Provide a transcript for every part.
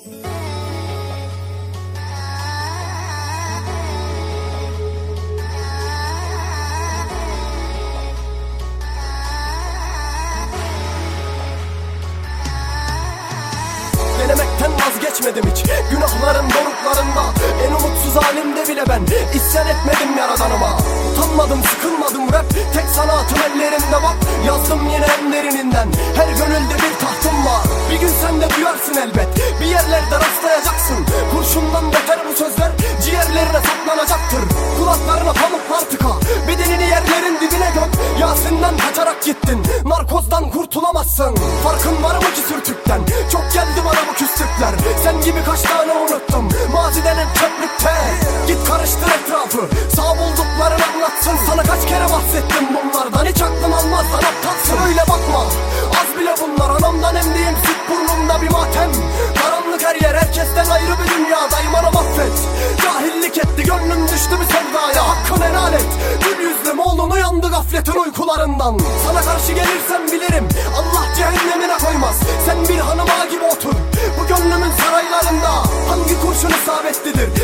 Denemekten vazgeçmedim hiç. Günahların doruklarında En umutsuz halimde bile ben. İsyan etmedim yaradanıma. Utanmadım sıkılmadım rap. Tek sanatım ellerimde bak. Yazdım yine en derininden. Her gönülde bir tahtım var. Bir gün sen de duyarsın elbet etrafı Sağ bulduklarını anlatsın. Sana kaç kere bahsettim bunlardan? Hiç aklın almaz lan aptalsın Öyle bakma. Az bile bunlar. Anamdan emdiğim süt burnumda bir matem. Karanlık her yer herkesten ayrı bir dünya Daimana affet. Cahillik etti gönlüm düştü bir sevdaya. Hakkın helal et. Gül yüzlüm oğlun uyandı gafletin uykularından. Sana karşı gelirsem bilirim. Allah cehennemine koymaz. Sen bir hanıma gibi otur. Bu gönlümün saraylarında Hangi kurşun isabetlidir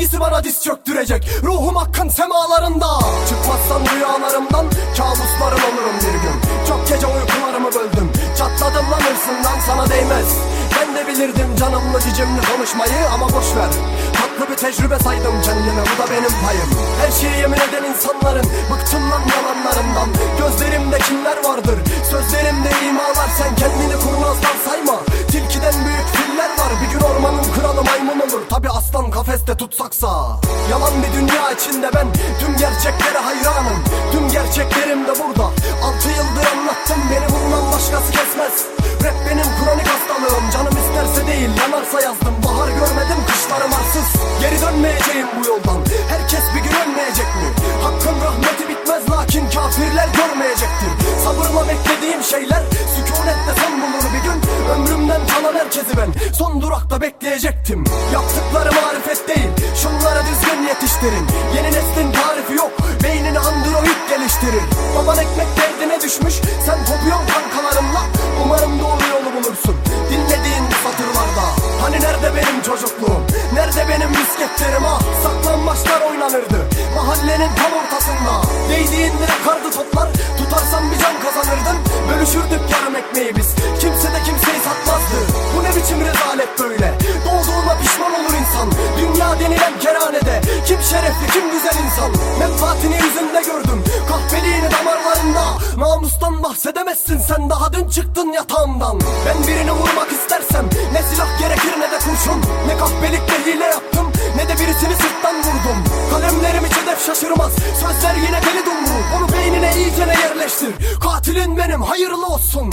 Hangisi bana diz çöktürecek? Ruhum hakkın semalarında. Çıkmazsan rüyalarımdan Kabusların olurum bir gün. Çok gece uykularımı böldüm. Çatladım lan hırsından sana değmez. Ben de bilirdim canımlı cicimli konuşmayı ama boş ver. Tatlı bir tecrübe saydım kendime bu da benim payım. Her şeyi yemin eden insanların Bıktım lan yalanlarından Gözlerimde kimler vardır? Sözlerimde imalar sen Yalan bir dünya içinde ben Tüm gerçeklere hayranım. Tüm gerçeklerim de burada. Altı yıldır anlattım beni bundan başkası kesmez. Rap benim kronik hastalığım Canım isterse değil yanarsa yazdım. Bahar görmedim kışlarım arsız. Geri dönmeyeceğim bu yoldan. Herkes bir gün ölmeyecek mi? Hakkın rahmeti bitmez lakin kafirler görmeyecektir. Sabırla beklediğim şeyler Sükunette son bulur bir gün. Ömrümden kalan herkesi ben. Son bekleyecektim. Yaptıkları marifet değil Şunları düzgün yetiştirin. Yeni neslin tarifi yok Beynini android geliştirir Baban ekmek derdine düşmüş Sen kopuyorsun kankalarımla Umarım doğru yolu bulursun Dinlediğin bu satırlarda. Hani nerede benim çocukluğum Nerede benim misketlerim? Ah Saklanmaçlar oynanırdı Mahallenin tam ortasında. Değdiğinde kardı toplar Tutarsan bir can kazanırdın. Bölüşürdük yarım ekmeği biz Kimse rezalet böyle. Doğduğuna pişman olur insan. Dünya denilen kerhanede. Kim şerefli kim güzel insan. Menfaatini yüzünde gördüm. Kahpeliğini damarlarında. Namustan bahsedemezsin sen. Daha dün çıktın yatağımdan. Ben birini vurmak istersem Ne silah gerekir ne de kurşun. Ne kahpelikle hile yaptım Ne de birisini sırttan vurdum. Kalemlerim hiç hedef şaşırmaz. Sözler yine deli dumru. Onu beynine iyicene yerleştir? Katilin benim. Hayırlı olsun